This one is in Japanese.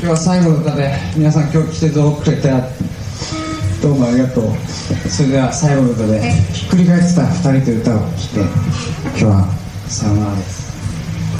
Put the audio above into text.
今日は最後の歌で、皆さん今日来てくれて、どうもありがとう。それでは最後の歌で、ひっくり返ってた2人という歌を聴いて、今日はさようならです。